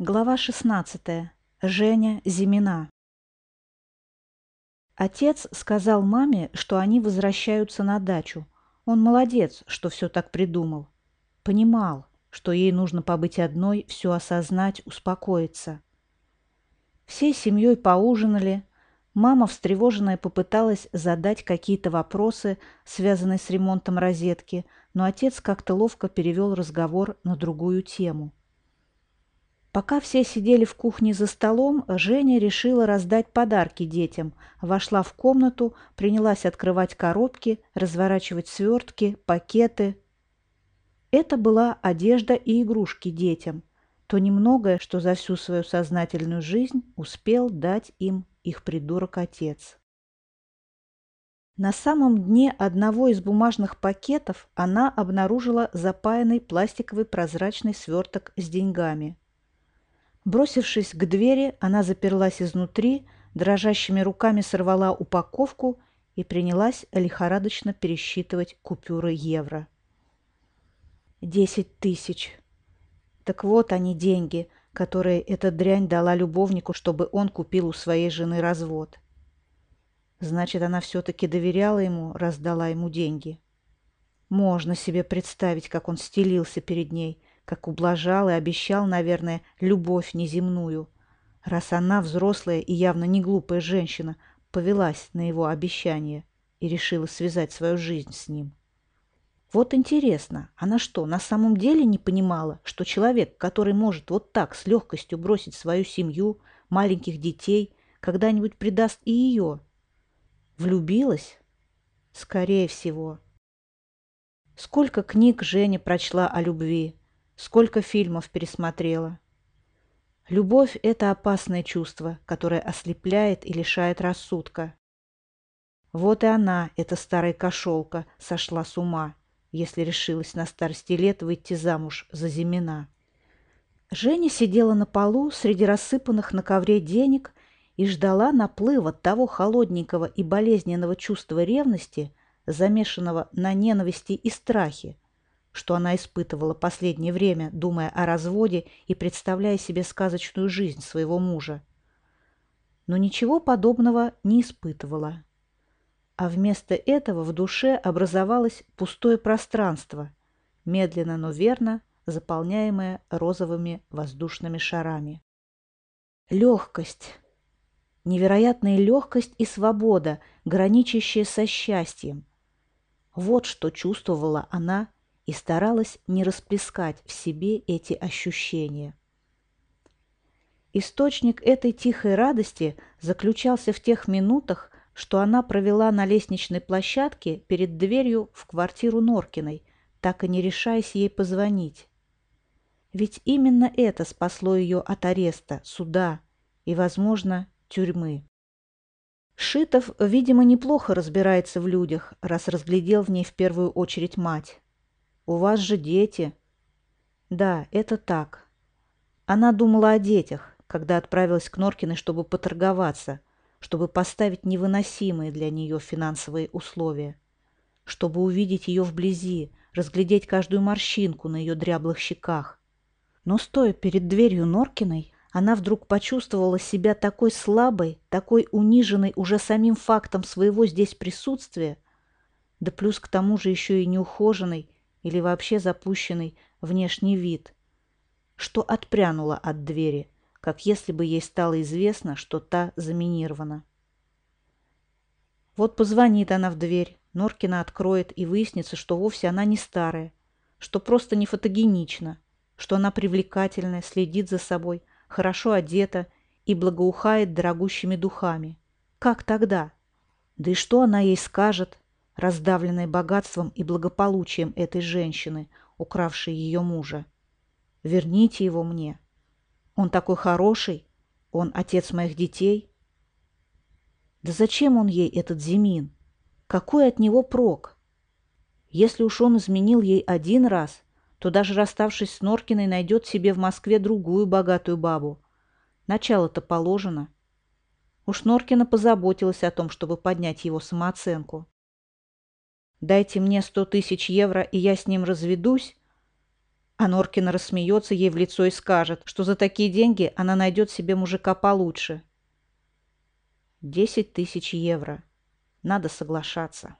Глава 16. Женя Зимина. Отец сказал маме, что они возвращаются на дачу. Он молодец, что все так придумал. Понимал, что ей нужно побыть одной, все осознать, успокоиться. Всей семьей поужинали. Мама, встревоженная, попыталась задать какие-то вопросы, связанные с ремонтом розетки, но отец как-то ловко перевел разговор на другую тему – Пока все сидели в кухне за столом, Женя решила раздать подарки детям. Вошла в комнату, принялась открывать коробки, разворачивать свертки, пакеты. Это была одежда и игрушки детям. То немногое, что за всю свою сознательную жизнь успел дать им их придурок-отец. На самом дне одного из бумажных пакетов она обнаружила запаянный пластиковый прозрачный сверток с деньгами – Бросившись к двери, она заперлась изнутри, дрожащими руками сорвала упаковку и принялась лихорадочно пересчитывать купюры евро. Десять тысяч. Так вот они деньги, которые эта дрянь дала любовнику, чтобы он купил у своей жены развод. Значит, она все-таки доверяла ему, раздала ему деньги. Можно себе представить, как он стелился перед ней – как ублажал и обещал, наверное, любовь неземную, раз она, взрослая и явно не глупая женщина, повелась на его обещание и решила связать свою жизнь с ним. Вот интересно, она что, на самом деле не понимала, что человек, который может вот так с легкостью бросить свою семью, маленьких детей, когда-нибудь предаст и ее? Влюбилась? Скорее всего. Сколько книг Женя прочла о любви, Сколько фильмов пересмотрела. Любовь – это опасное чувство, которое ослепляет и лишает рассудка. Вот и она, эта старая кошелка, сошла с ума, если решилась на старости лет выйти замуж за Зимина. Женя сидела на полу среди рассыпанных на ковре денег и ждала наплыва того холодненького и болезненного чувства ревности, замешанного на ненависти и страхе, что она испытывала последнее время, думая о разводе и представляя себе сказочную жизнь своего мужа. Но ничего подобного не испытывала. А вместо этого в душе образовалось пустое пространство, медленно, но верно заполняемое розовыми воздушными шарами. Легкость. Невероятная легкость и свобода, граничащая со счастьем. Вот что чувствовала она и старалась не расплескать в себе эти ощущения. Источник этой тихой радости заключался в тех минутах, что она провела на лестничной площадке перед дверью в квартиру Норкиной, так и не решаясь ей позвонить. Ведь именно это спасло ее от ареста, суда и, возможно, тюрьмы. Шитов, видимо, неплохо разбирается в людях, раз разглядел в ней в первую очередь мать. У вас же дети. Да, это так. Она думала о детях, когда отправилась к Норкиной, чтобы поторговаться, чтобы поставить невыносимые для нее финансовые условия, чтобы увидеть ее вблизи, разглядеть каждую морщинку на ее дряблых щеках. Но стоя перед дверью Норкиной, она вдруг почувствовала себя такой слабой, такой униженной уже самим фактом своего здесь присутствия, да плюс к тому же еще и неухоженной, или вообще запущенный внешний вид, что отпрянула от двери, как если бы ей стало известно, что та заминирована. Вот позвонит она в дверь, Норкина откроет и выяснится, что вовсе она не старая, что просто не фотогенична, что она привлекательная, следит за собой, хорошо одета и благоухает дорогущими духами. Как тогда? Да и что она ей скажет, раздавленной богатством и благополучием этой женщины, укравшей ее мужа. Верните его мне. Он такой хороший, он отец моих детей. Да зачем он ей, этот Зимин? Какой от него прок? Если уж он изменил ей один раз, то даже расставшись с Норкиной, найдет себе в Москве другую богатую бабу. Начало-то положено. Уж Норкина позаботилась о том, чтобы поднять его самооценку. Дайте мне сто тысяч евро, и я с ним разведусь. а Норкина рассмеется ей в лицо и скажет, что за такие деньги она найдет себе мужика получше. Десять тысяч евро. Надо соглашаться.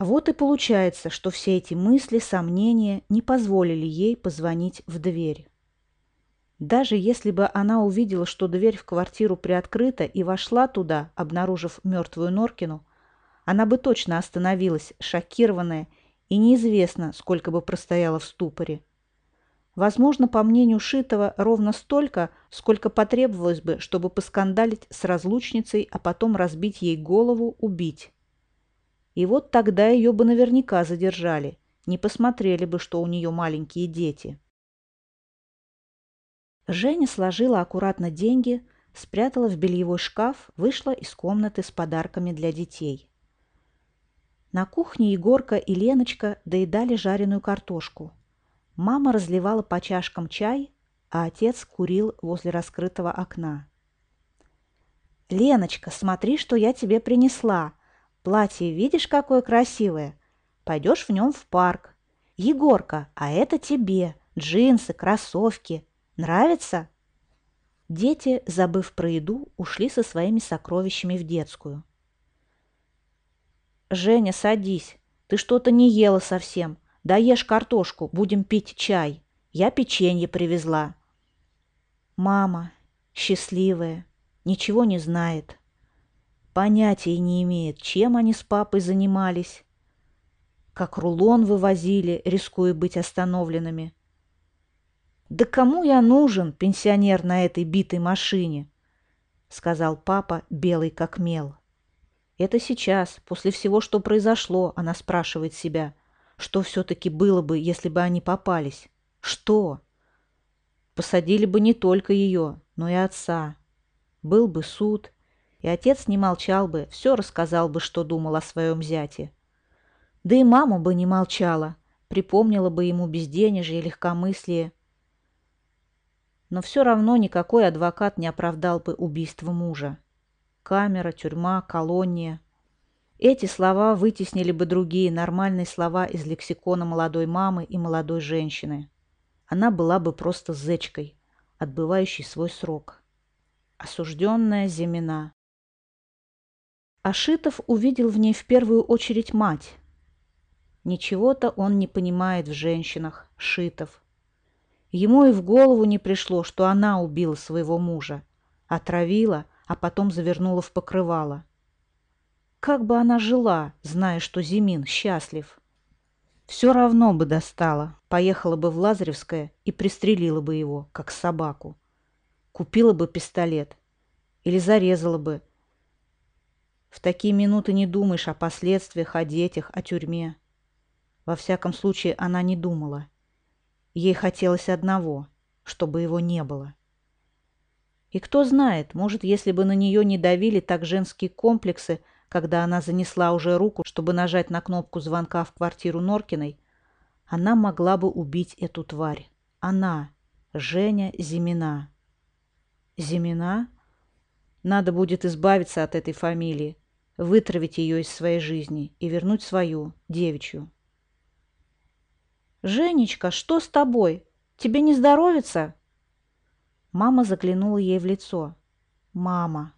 Вот и получается, что все эти мысли, сомнения не позволили ей позвонить в дверь. Даже если бы она увидела, что дверь в квартиру приоткрыта и вошла туда, обнаружив мертвую Норкину, она бы точно остановилась, шокированная, и неизвестно, сколько бы простояла в ступоре. Возможно, по мнению Шитова, ровно столько, сколько потребовалось бы, чтобы поскандалить с разлучницей, а потом разбить ей голову, убить. И вот тогда ее бы наверняка задержали, не посмотрели бы, что у нее маленькие дети. Женя сложила аккуратно деньги, спрятала в бельевой шкаф, вышла из комнаты с подарками для детей. На кухне Егорка и Леночка доедали жареную картошку. Мама разливала по чашкам чай, а отец курил возле раскрытого окна. «Леночка, смотри, что я тебе принесла!» Платье видишь, какое красивое? Пойдешь в нем в парк. Егорка, а это тебе. Джинсы, кроссовки. Нравится?» Дети, забыв про еду, ушли со своими сокровищами в детскую. «Женя, садись. Ты что-то не ела совсем. Доешь картошку, будем пить чай. Я печенье привезла». Мама, счастливая, ничего не знает. Понятия не имеет, чем они с папой занимались. Как рулон вывозили, рискуя быть остановленными. «Да кому я нужен, пенсионер на этой битой машине?» — сказал папа, белый как мел. Это сейчас, после всего, что произошло, она спрашивает себя, что все-таки было бы, если бы они попались. Что? Посадили бы не только ее, но и отца. Был бы суд, и отец не молчал бы, все рассказал бы, что думал о своем зяте. Да и мама бы не молчала, припомнила бы ему безденежье и легкомыслие. Но все равно никакой адвокат не оправдал бы убийство мужа. Камера, тюрьма, колония. Эти слова вытеснили бы другие нормальные слова из лексикона молодой мамы и молодой женщины. Она была бы просто зечкой, отбывающей свой срок. Осужденная Зимина. Ашитов увидел в ней в первую очередь мать. Ничего-то он не понимает в женщинах, Шитов. Ему и в голову не пришло, что она убила своего мужа, отравила, а потом завернула в покрывало. Как бы она жила, зная, что Зимин счастлив? Все равно бы достала, поехала бы в Лазаревское и пристрелила бы его, как собаку. Купила бы пистолет или зарезала бы, в такие минуты не думаешь о последствиях, о детях, о тюрьме. Во всяком случае, она не думала. Ей хотелось одного, чтобы его не было. И кто знает, может, если бы на нее не давили так женские комплексы, когда она занесла уже руку, чтобы нажать на кнопку звонка в квартиру Норкиной, она могла бы убить эту тварь. Она, Женя Зимина. Зимина? Надо будет избавиться от этой фамилии вытравить ее из своей жизни и вернуть свою, девичью. «Женечка, что с тобой? Тебе не здоровится?» Мама заглянула ей в лицо. «Мама!»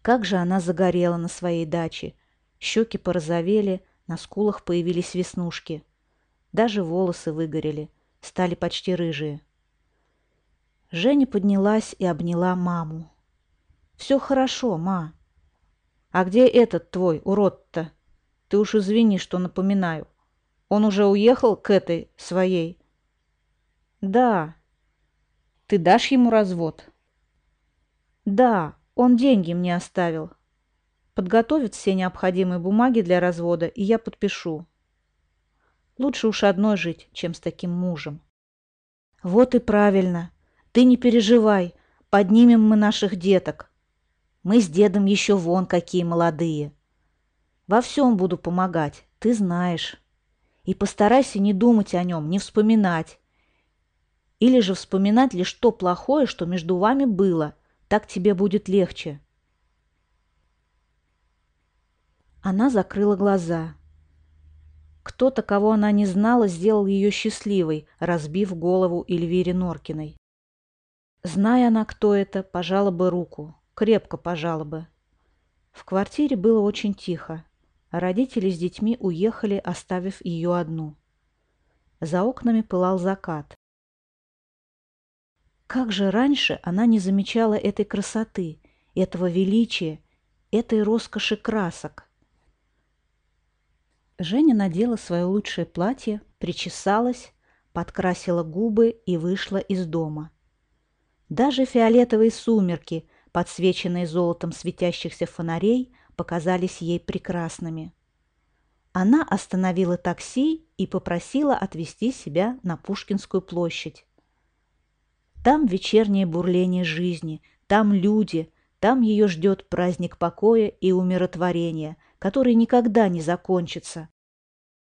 Как же она загорела на своей даче. Щеки порозовели, на скулах появились веснушки. Даже волосы выгорели, стали почти рыжие. Женя поднялась и обняла маму. «Все хорошо, ма. «А где этот твой урод-то? Ты уж извини, что напоминаю. Он уже уехал к этой своей?» «Да». «Ты дашь ему развод?» «Да, он деньги мне оставил. Подготовит все необходимые бумаги для развода, и я подпишу. Лучше уж одной жить, чем с таким мужем». «Вот и правильно. Ты не переживай, поднимем мы наших деток. Мы с дедом еще вон какие молодые. Во всем буду помогать, ты знаешь. И постарайся не думать о нем, не вспоминать. Или же вспоминать лишь то плохое, что между вами было. Так тебе будет легче. Она закрыла глаза. Кто-то, кого она не знала, сделал ее счастливой, разбив голову Эльвире Норкиной. Зная она, кто это, пожала бы руку, крепко пожала бы. В квартире было очень тихо. Родители с детьми уехали, оставив ее одну. За окнами пылал закат. Как же раньше она не замечала этой красоты, этого величия, этой роскоши красок. Женя надела свое лучшее платье, причесалась, подкрасила губы и вышла из дома. Даже фиолетовые сумерки, подсвеченные золотом светящихся фонарей, показались ей прекрасными. Она остановила такси и попросила отвезти себя на Пушкинскую площадь. Там вечернее бурление жизни, там люди, там ее ждет праздник покоя и умиротворения, который никогда не закончится,